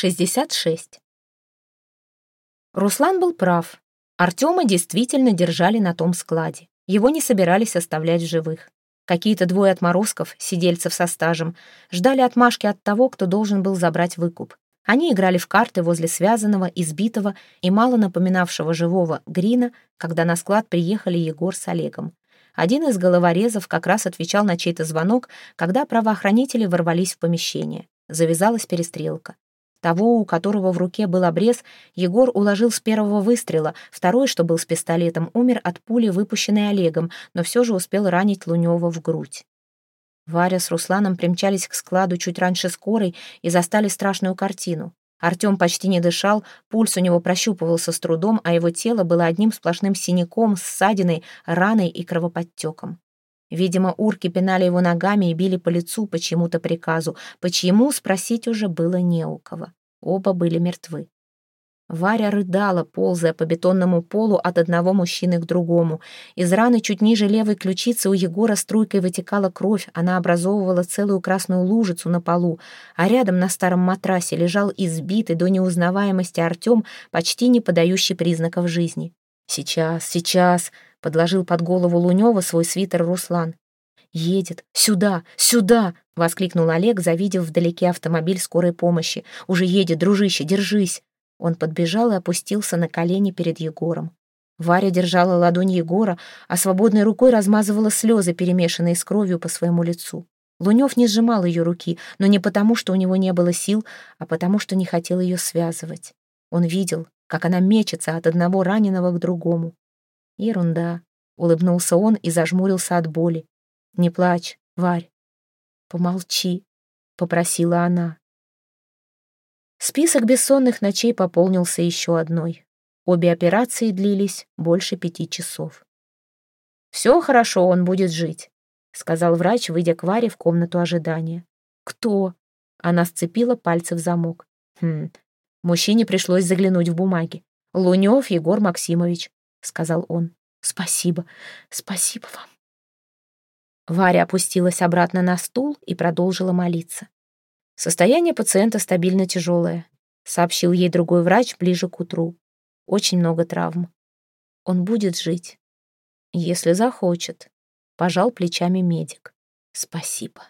66. Руслан был прав. Артема действительно держали на том складе. Его не собирались оставлять живых. Какие-то двое отморозков, сидельцев со стажем, ждали отмашки от того, кто должен был забрать выкуп. Они играли в карты возле связанного, избитого и мало напоминавшего живого Грина, когда на склад приехали Егор с Олегом. Один из головорезов как раз отвечал на чей-то звонок, когда правоохранители ворвались в помещение. Завязалась перестрелка. Того, у которого в руке был обрез, Егор уложил с первого выстрела, второй, что был с пистолетом, умер от пули, выпущенной Олегом, но все же успел ранить Лунева в грудь. Варя с Русланом примчались к складу чуть раньше скорой и застали страшную картину. Артем почти не дышал, пульс у него прощупывался с трудом, а его тело было одним сплошным синяком, ссадиной, раной и кровоподтеком. Видимо, урки пинали его ногами и били по лицу по чьему-то приказу. Почему, спросить уже было не у кого. Оба были мертвы. Варя рыдала, ползая по бетонному полу от одного мужчины к другому. Из раны чуть ниже левой ключицы у Егора струйкой вытекала кровь, она образовывала целую красную лужицу на полу, а рядом на старом матрасе лежал избитый до неузнаваемости Артем, почти не подающий признаков жизни. «Сейчас, сейчас!» — подложил под голову Лунева свой свитер Руслан. «Едет! Сюда! Сюда!» — воскликнул Олег, завидев вдалеке автомобиль скорой помощи. «Уже едет, дружище, держись!» Он подбежал и опустился на колени перед Егором. Варя держала ладонь Егора, а свободной рукой размазывала слезы, перемешанные с кровью по своему лицу. Лунев не сжимал ее руки, но не потому, что у него не было сил, а потому, что не хотел ее связывать. Он видел, как она мечется от одного раненого к другому. Ерунда. Улыбнулся он и зажмурился от боли. Не плачь, Варь. Помолчи, попросила она. Список бессонных ночей пополнился еще одной. Обе операции длились больше пяти часов. «Все хорошо, он будет жить», — сказал врач, выйдя к Варе в комнату ожидания. «Кто?» — она сцепила пальцы в замок. «Хм, Мужчине пришлось заглянуть в бумаги. «Лунев Егор Максимович», — сказал он. «Спасибо, спасибо вам». Варя опустилась обратно на стул и продолжила молиться. «Состояние пациента стабильно тяжелое», — сообщил ей другой врач ближе к утру. «Очень много травм. Он будет жить, если захочет», — пожал плечами медик. «Спасибо».